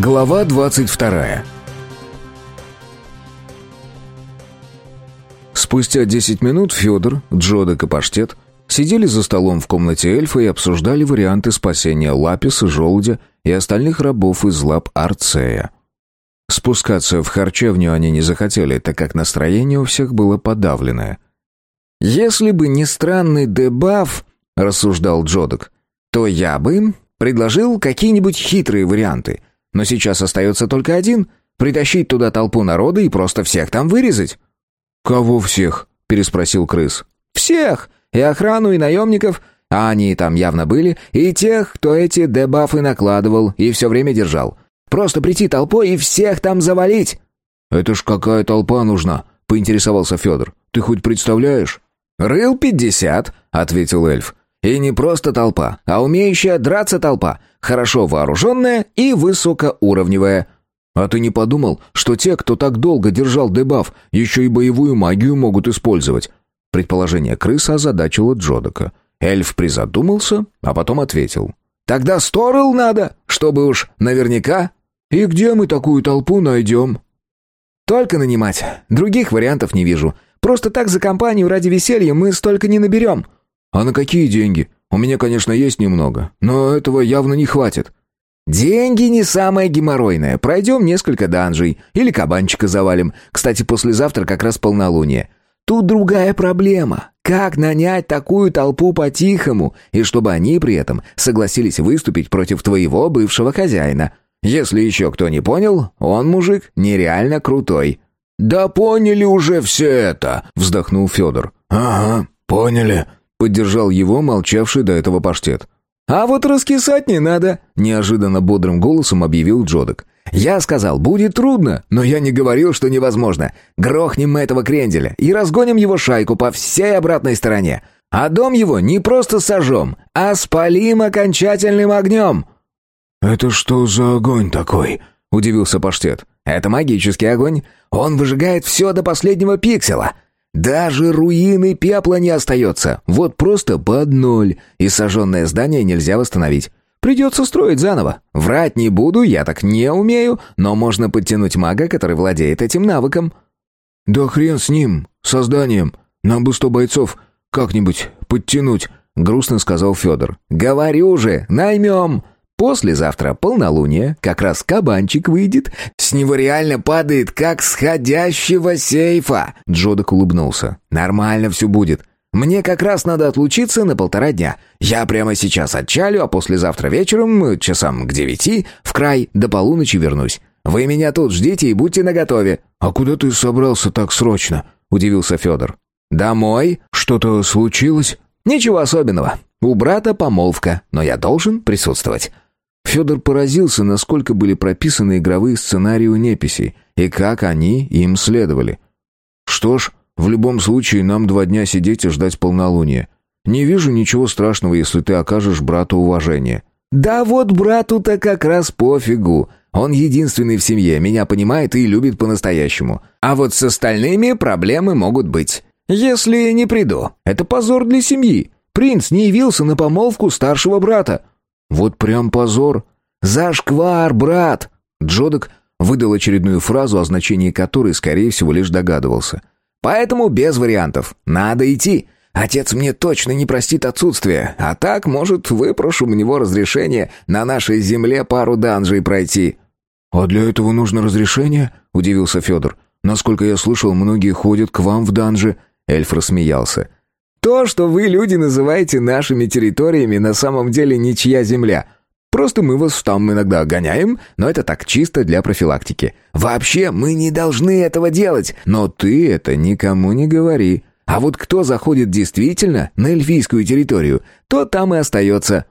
Глава 22 Спустя 10 минут Федор, Джодек и Паштет сидели за столом в комнате эльфа и обсуждали варианты спасения Лаписа, Желудя и остальных рабов из лап Арцея. Спускаться в харчевню они не захотели, так как настроение у всех было подавленное. «Если бы не странный дебаф», — рассуждал Джодек, — «то я бы предложил какие-нибудь хитрые варианты». Но сейчас остается только один — притащить туда толпу народа и просто всех там вырезать». «Кого всех?» — переспросил крыс. «Всех! И охрану, и наемников, а они там явно были, и тех, кто эти дебафы накладывал и все время держал. Просто прийти толпой и всех там завалить!» «Это ж какая толпа нужна?» — поинтересовался Федор. «Ты хоть представляешь?» «Рыл пятьдесят», — ответил эльф. «И не просто толпа, а умеющая драться толпа хорошо вооруженная и высокоуровневая. А ты не подумал, что те, кто так долго держал дебаф, еще и боевую магию могут использовать? Предположение крыса озадачило Джодока. Эльф призадумался, а потом ответил. «Тогда сторл надо, чтобы уж наверняка...» «И где мы такую толпу найдем?» «Только нанимать. Других вариантов не вижу. Просто так за компанию ради веселья мы столько не наберем». «А на какие деньги? У меня, конечно, есть немного, но этого явно не хватит». «Деньги не самое геморройное. Пройдем несколько данжей. Или кабанчика завалим. Кстати, послезавтра как раз полнолуние. Тут другая проблема. Как нанять такую толпу по-тихому, и чтобы они при этом согласились выступить против твоего бывшего хозяина? Если еще кто не понял, он, мужик, нереально крутой». «Да поняли уже все это», — вздохнул Федор. «Ага, поняли», Поддержал его молчавший до этого паштет. «А вот раскисать не надо», — неожиданно бодрым голосом объявил Джодок. «Я сказал, будет трудно, но я не говорил, что невозможно. Грохнем мы этого кренделя и разгоним его шайку по всей обратной стороне. А дом его не просто сожжем, а спалим окончательным огнем». «Это что за огонь такой?» — удивился паштет. «Это магический огонь. Он выжигает все до последнего пикселя. Даже руины пепла не остается. Вот просто под ноль. И сожженное здание нельзя восстановить. Придется строить заново. Врать не буду, я так не умею, но можно подтянуть мага, который владеет этим навыком». «Да хрен с ним, созданием. Нам бы сто бойцов как-нибудь подтянуть», — грустно сказал Федор. «Говорю же, наймем!» Послезавтра полнолуние, как раз кабанчик выйдет. С него реально падает, как сходящего сейфа!» Джодок улыбнулся. «Нормально все будет. Мне как раз надо отлучиться на полтора дня. Я прямо сейчас отчалю, а послезавтра вечером, часам к девяти, в край до полуночи вернусь. Вы меня тут ждите и будьте наготове». «А куда ты собрался так срочно?» — удивился Федор. «Домой. Что-то случилось?» «Ничего особенного. У брата помолвка, но я должен присутствовать». Федор поразился, насколько были прописаны игровые сценарии у неписей и как они им следовали. «Что ж, в любом случае нам два дня сидеть и ждать полнолуния. Не вижу ничего страшного, если ты окажешь брату уважение». «Да вот брату-то как раз пофигу. Он единственный в семье, меня понимает и любит по-настоящему. А вот с остальными проблемы могут быть. Если не приду, это позор для семьи. Принц не явился на помолвку старшего брата. «Вот прям позор!» «Зашквар, брат!» Джодок выдал очередную фразу, о значении которой, скорее всего, лишь догадывался. «Поэтому без вариантов. Надо идти. Отец мне точно не простит отсутствие. А так, может, выпрошу у него разрешение на нашей земле пару данжей пройти». «А для этого нужно разрешение?» — удивился Федор. «Насколько я слышал, многие ходят к вам в данжи». Эльф рассмеялся. То, что вы, люди, называете нашими территориями, на самом деле ничья земля. Просто мы вас там иногда гоняем, но это так чисто для профилактики. Вообще, мы не должны этого делать, но ты это никому не говори. А вот кто заходит действительно на эльфийскую территорию, то там и остается».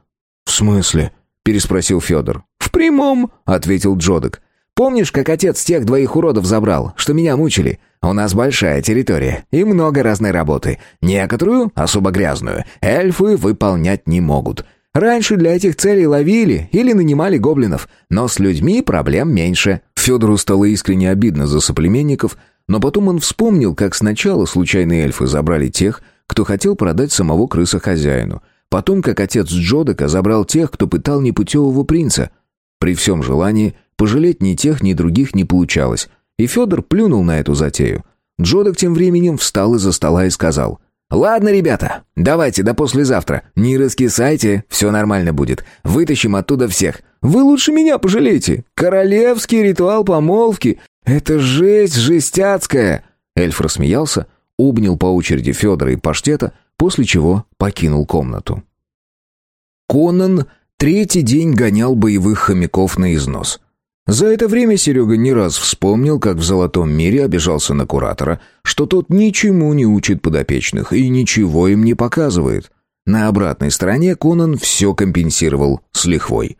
«В смысле?» — переспросил Федор. «В прямом», — ответил Джодок. «Помнишь, как отец тех двоих уродов забрал, что меня мучили? У нас большая территория и много разной работы. Некоторую, особо грязную, эльфы выполнять не могут. Раньше для этих целей ловили или нанимали гоблинов, но с людьми проблем меньше. Федору стало искренне обидно за соплеменников, но потом он вспомнил, как сначала случайные эльфы забрали тех, кто хотел продать самого крыса хозяину. Потом, как отец Джодека забрал тех, кто пытал непутевого принца. При всем желании пожалеть ни тех, ни других не получалось, и Федор плюнул на эту затею. Джодок тем временем встал из-за стола и сказал — «Ладно, ребята, давайте до послезавтра. Не раскисайте, все нормально будет. Вытащим оттуда всех. Вы лучше меня пожалейте. Королевский ритуал помолвки. Это жесть жестяцкая!» Эльф рассмеялся, обнял по очереди Федора и Паштета, после чего покинул комнату. Конан третий день гонял боевых хомяков на износ. За это время Серега не раз вспомнил, как в «Золотом мире» обижался на куратора, что тот ничему не учит подопечных и ничего им не показывает. На обратной стороне Конан все компенсировал с лихвой.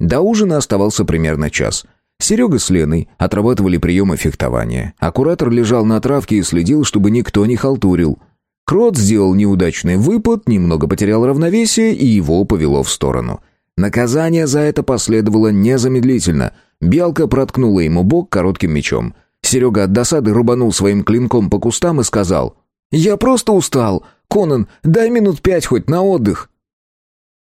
До ужина оставался примерно час. Серега с Леной отрабатывали приемы фехтования, а куратор лежал на травке и следил, чтобы никто не халтурил. Крот сделал неудачный выпад, немного потерял равновесие и его повело в сторону. Наказание за это последовало незамедлительно — Белка проткнула ему бок коротким мечом. Серега от досады рубанул своим клинком по кустам и сказал «Я просто устал. Конан, дай минут пять хоть на отдых».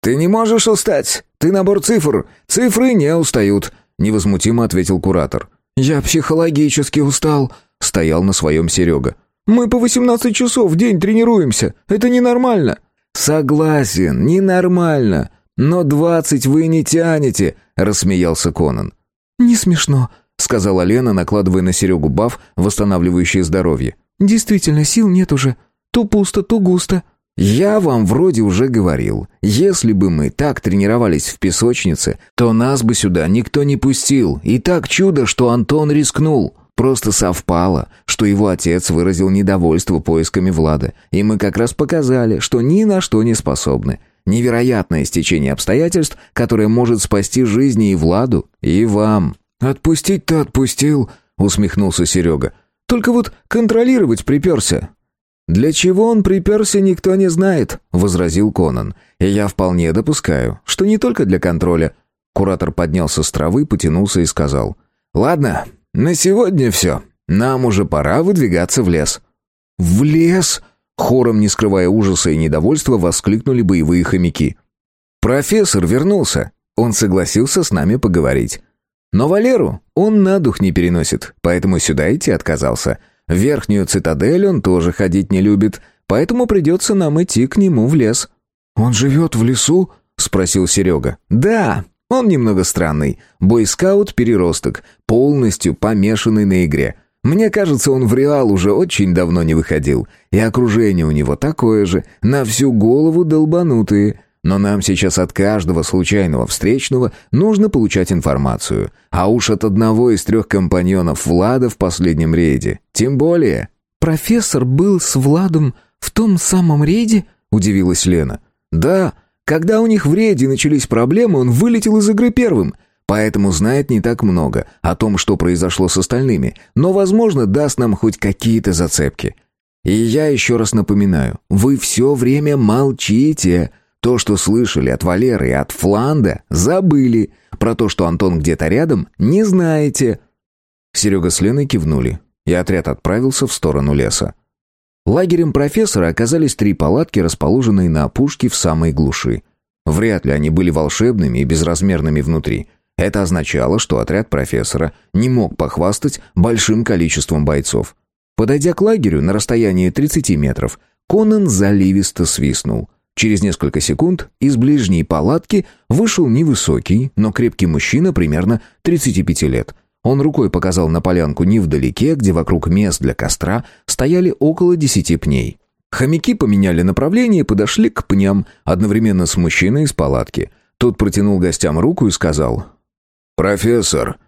«Ты не можешь устать. Ты набор цифр. Цифры не устают», — невозмутимо ответил куратор. «Я психологически устал», — стоял на своем Серега. «Мы по восемнадцать часов в день тренируемся. Это ненормально». «Согласен, ненормально. Но двадцать вы не тянете», — рассмеялся Конан. «Не смешно», — сказала Лена, накладывая на Серегу баф, восстанавливающий здоровье. «Действительно, сил нет уже. То пусто, то густо». «Я вам вроде уже говорил, если бы мы так тренировались в песочнице, то нас бы сюда никто не пустил, и так чудо, что Антон рискнул. Просто совпало, что его отец выразил недовольство поисками Влада, и мы как раз показали, что ни на что не способны. Невероятное стечение обстоятельств, которое может спасти жизни и Владу, и вам. «Отпустить-то отпустил», — усмехнулся Серега. «Только вот контролировать приперся». «Для чего он приперся, никто не знает», — возразил Конан. «И я вполне допускаю, что не только для контроля». Куратор поднялся с травы, потянулся и сказал. «Ладно, на сегодня все. Нам уже пора выдвигаться в лес». «В лес?» Хором, не скрывая ужаса и недовольства, воскликнули боевые хомяки. «Профессор вернулся. Он согласился с нами поговорить. Но Валеру он на дух не переносит, поэтому сюда идти отказался. В верхнюю цитадель он тоже ходить не любит, поэтому придется нам идти к нему в лес». «Он живет в лесу?» — спросил Серега. «Да, он немного странный. Бойскаут-переросток, полностью помешанный на игре. Мне кажется, он в Реал уже очень давно не выходил, и окружение у него такое же, на всю голову долбанутые. Но нам сейчас от каждого случайного встречного нужно получать информацию. А уж от одного из трех компаньонов Влада в последнем рейде. Тем более... «Профессор был с Владом в том самом рейде?» — удивилась Лена. «Да, когда у них в рейде начались проблемы, он вылетел из игры первым поэтому знает не так много о том, что произошло с остальными, но, возможно, даст нам хоть какие-то зацепки. И я еще раз напоминаю, вы все время молчите. То, что слышали от Валеры и от Фланда, забыли. Про то, что Антон где-то рядом, не знаете. Серега с Леной кивнули, и отряд отправился в сторону леса. Лагерем профессора оказались три палатки, расположенные на опушке в самой глуши. Вряд ли они были волшебными и безразмерными внутри. Это означало, что отряд профессора не мог похвастать большим количеством бойцов. Подойдя к лагерю на расстоянии 30 метров, Конан заливисто свистнул. Через несколько секунд из ближней палатки вышел невысокий, но крепкий мужчина примерно 35 лет. Он рукой показал на полянку невдалеке, где вокруг мест для костра стояли около десяти пней. Хомяки поменяли направление и подошли к пням одновременно с мужчиной из палатки. Тот протянул гостям руку и сказал «Профессор».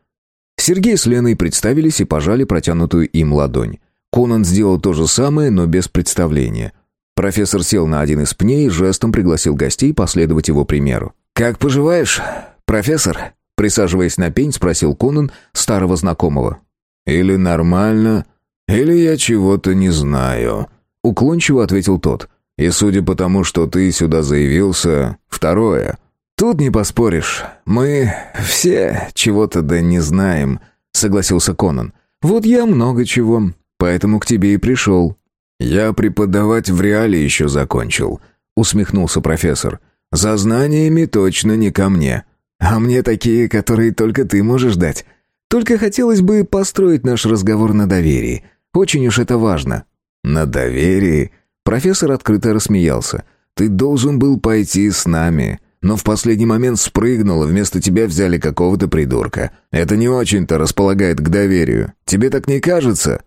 Сергей с Леной представились и пожали протянутую им ладонь. Конан сделал то же самое, но без представления. Профессор сел на один из пней и жестом пригласил гостей последовать его примеру. «Как поживаешь, профессор?» Присаживаясь на пень, спросил Конан старого знакомого. «Или нормально, или я чего-то не знаю», — уклончиво ответил тот. «И судя по тому, что ты сюда заявился, второе». «Тут не поспоришь. Мы все чего-то да не знаем», — согласился Конан. «Вот я много чего, поэтому к тебе и пришел». «Я преподавать в реале еще закончил», — усмехнулся профессор. «За знаниями точно не ко мне». А мне такие, которые только ты можешь дать. Только хотелось бы построить наш разговор на доверии. Очень уж это важно». «На доверии?» Профессор открыто рассмеялся. «Ты должен был пойти с нами, но в последний момент спрыгнул, и вместо тебя взяли какого-то придурка. Это не очень-то располагает к доверию. Тебе так не кажется?»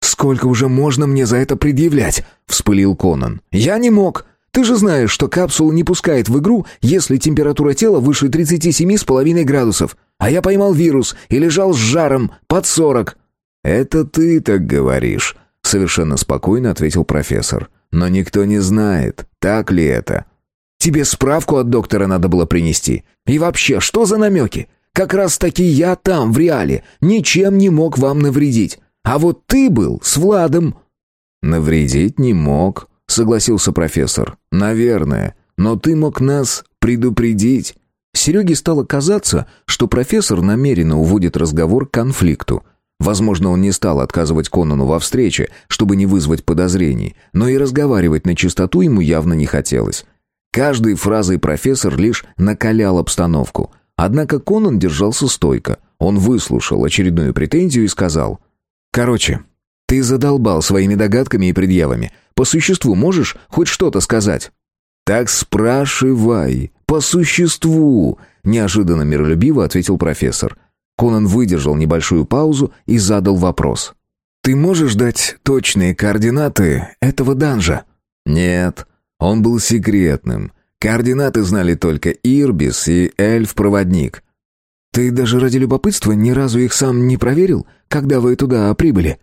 «Сколько уже можно мне за это предъявлять?» — вспылил Конан. «Я не мог. Ты же знаешь, что капсулу не пускает в игру, если температура тела выше 37,5 градусов. А я поймал вирус и лежал с жаром под 40. «Это ты так говоришь», — совершенно спокойно ответил профессор. «Но никто не знает, так ли это». «Тебе справку от доктора надо было принести. И вообще, что за намеки? Как раз-таки я там, в реале, ничем не мог вам навредить. А вот ты был с Владом». «Навредить не мог», — согласился профессор. «Наверное. Но ты мог нас предупредить». Сереге стало казаться, что профессор намеренно уводит разговор к конфликту. Возможно, он не стал отказывать Конану во встрече, чтобы не вызвать подозрений, но и разговаривать на чистоту ему явно не хотелось. Каждой фразой профессор лишь накалял обстановку. Однако Конан держался стойко. Он выслушал очередную претензию и сказал. «Короче, ты задолбал своими догадками и предъявами. По существу можешь хоть что-то сказать?» «Так спрашивай, по существу», — неожиданно миролюбиво ответил профессор. Конан выдержал небольшую паузу и задал вопрос. «Ты можешь дать точные координаты этого данжа?» «Нет, он был секретным. Координаты знали только Ирбис и эльф-проводник». «Ты даже ради любопытства ни разу их сам не проверил, когда вы туда прибыли?»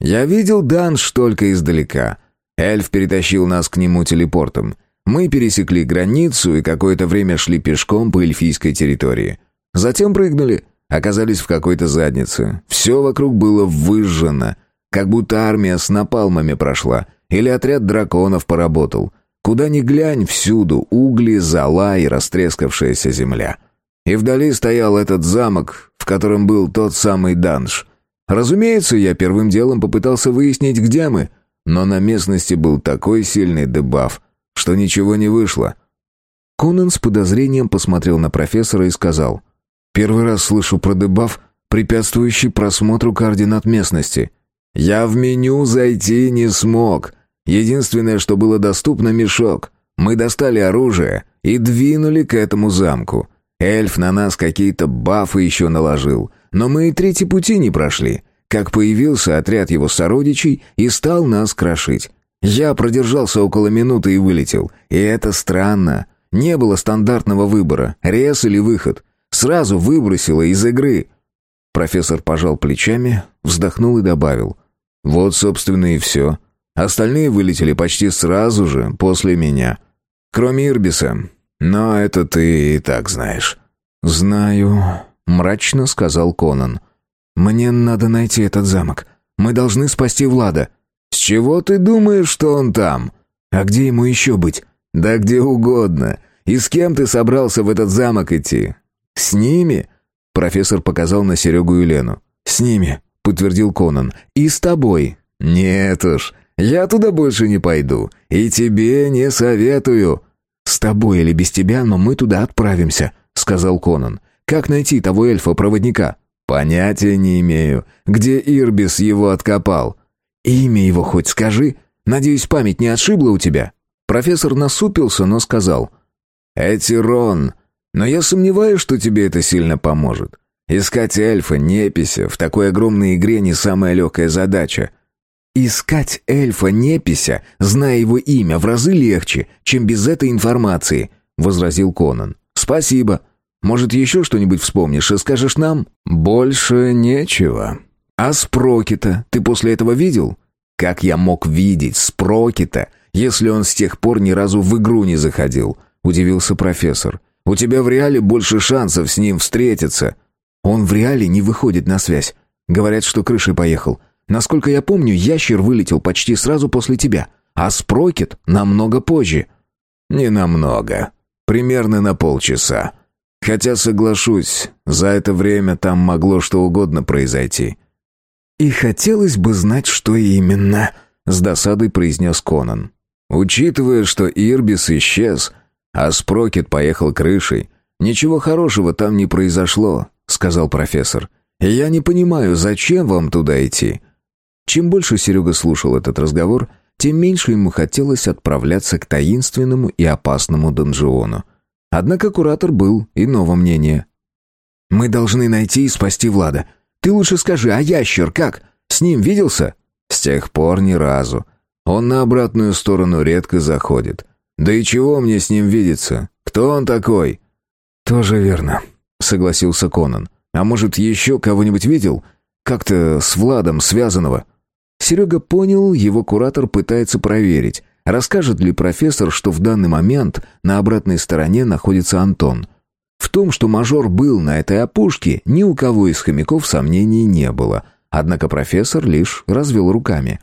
Я видел Данш только издалека. Эльф перетащил нас к нему телепортом. Мы пересекли границу и какое-то время шли пешком по эльфийской территории. Затем прыгнули, оказались в какой-то заднице. Все вокруг было выжжено, как будто армия с напалмами прошла, или отряд драконов поработал. Куда ни глянь, всюду угли, зола и растрескавшаяся земля. И вдали стоял этот замок, в котором был тот самый данж — Разумеется, я первым делом попытался выяснить, где мы, но на местности был такой сильный дебаф, что ничего не вышло. Конан с подозрением посмотрел на профессора и сказал, «Первый раз слышу про дебаф, препятствующий просмотру координат местности. Я в меню зайти не смог. Единственное, что было доступно, мешок. Мы достали оружие и двинули к этому замку. Эльф на нас какие-то бафы еще наложил». Но мы и третий пути не прошли, как появился отряд его сородичей и стал нас крошить. Я продержался около минуты и вылетел. И это странно. Не было стандартного выбора, рез или выход. Сразу выбросило из игры. Профессор пожал плечами, вздохнул и добавил. Вот, собственно, и все. Остальные вылетели почти сразу же, после меня. Кроме Ирбиса. Но это ты и так знаешь. «Знаю», мрачно сказал Конан. Мне надо найти этот замок. Мы должны спасти Влада. С чего ты думаешь, что он там? А где ему еще быть? Да где угодно. И с кем ты собрался в этот замок идти? С ними? Профессор показал на Серегу и Лену. С ними, подтвердил Конан. И с тобой. Нет уж, я туда больше не пойду. И тебе не советую. С тобой или без тебя, но мы туда отправимся, сказал Конан. Как найти того эльфа-проводника? Понятия не имею. Где Ирбис его откопал? Имя его хоть скажи. Надеюсь, память не отшибла у тебя. Профессор насупился, но сказал. Этирон. Но я сомневаюсь, что тебе это сильно поможет. Искать эльфа, непися, в такой огромной игре не самая легкая задача. Искать эльфа, непися, зная его имя, в разы легче, чем без этой информации, возразил Конан. Спасибо. Может, еще что-нибудь вспомнишь и скажешь нам?» «Больше нечего». «А Спрокита ты после этого видел?» «Как я мог видеть Спрокита, если он с тех пор ни разу в игру не заходил?» — удивился профессор. «У тебя в реале больше шансов с ним встретиться». «Он в реале не выходит на связь. Говорят, что крышей поехал. Насколько я помню, ящер вылетел почти сразу после тебя, а Спрокит намного позже». «Не намного. Примерно на полчаса». Хотя, соглашусь, за это время там могло что угодно произойти. «И хотелось бы знать, что именно», — с досадой произнес Конан. «Учитывая, что Ирбис исчез, а Спрокет поехал крышей, «Ничего хорошего там не произошло», — сказал профессор. «И я не понимаю, зачем вам туда идти?» Чем больше Серега слушал этот разговор, тем меньше ему хотелось отправляться к таинственному и опасному донжиону. Однако куратор был иного мнения. «Мы должны найти и спасти Влада. Ты лучше скажи, а ящер как? С ним виделся?» «С тех пор ни разу. Он на обратную сторону редко заходит. Да и чего мне с ним видеться? Кто он такой?» «Тоже верно», — согласился Конан. «А может, еще кого-нибудь видел? Как-то с Владом связанного?» Серега понял, его куратор пытается проверить, расскажет ли профессор, что в данный момент на обратной стороне находится Антон. В том, что мажор был на этой опушке, ни у кого из хомяков сомнений не было, однако профессор лишь развел руками.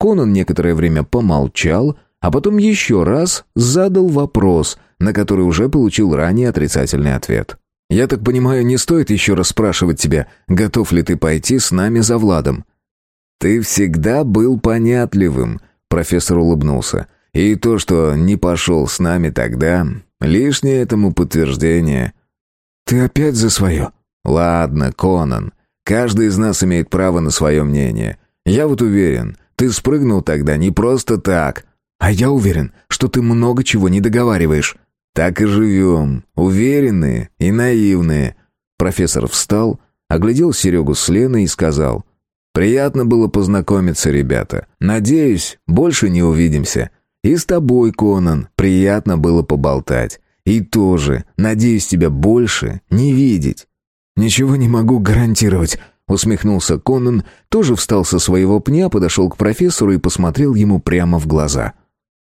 Конан некоторое время помолчал, а потом еще раз задал вопрос, на который уже получил ранее отрицательный ответ. «Я так понимаю, не стоит еще раз спрашивать тебя, готов ли ты пойти с нами за Владом?» «Ты всегда был понятливым», — профессор улыбнулся. «И то, что не пошел с нами тогда, лишнее этому подтверждение». «Ты опять за свое?» «Ладно, Конан, каждый из нас имеет право на свое мнение. Я вот уверен, ты спрыгнул тогда не просто так». «А я уверен, что ты много чего не договариваешь». «Так и живем. Уверенные и наивные». Профессор встал, оглядел Серегу с Леной и сказал, «Приятно было познакомиться, ребята. Надеюсь, больше не увидимся. И с тобой, Конан, приятно было поболтать. И тоже, надеюсь тебя больше не видеть». «Ничего не могу гарантировать», — усмехнулся Конан, тоже встал со своего пня, подошел к профессору и посмотрел ему прямо в глаза.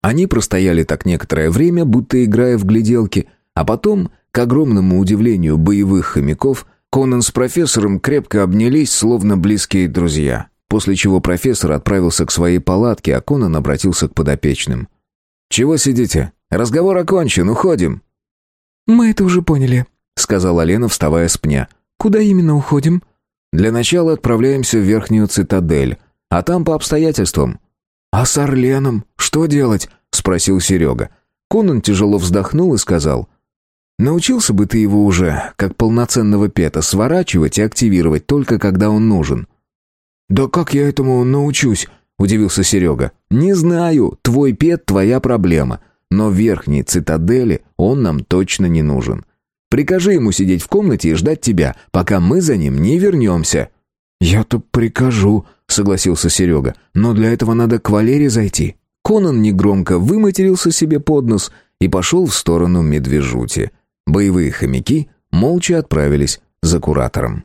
Они простояли так некоторое время, будто играя в гляделки, а потом, к огромному удивлению боевых хомяков, Конан с профессором крепко обнялись, словно близкие друзья. После чего профессор отправился к своей палатке, а Конан обратился к подопечным. «Чего сидите? Разговор окончен, уходим!» «Мы это уже поняли», — сказала Лена, вставая с пня. «Куда именно уходим?» «Для начала отправляемся в Верхнюю Цитадель, а там по обстоятельствам. «А с Орленом что делать?» — спросил Серега. Конан тяжело вздохнул и сказал. «Научился бы ты его уже, как полноценного пета, сворачивать и активировать только когда он нужен». «Да как я этому научусь?» — удивился Серега. «Не знаю, твой пет — твоя проблема, но в верхней цитадели он нам точно не нужен. Прикажи ему сидеть в комнате и ждать тебя, пока мы за ним не вернемся». «Я-то прикажу», — согласился Серега. «Но для этого надо к Валере зайти». Конан негромко выматерился себе под нос и пошел в сторону медвежути. Боевые хомяки молча отправились за куратором.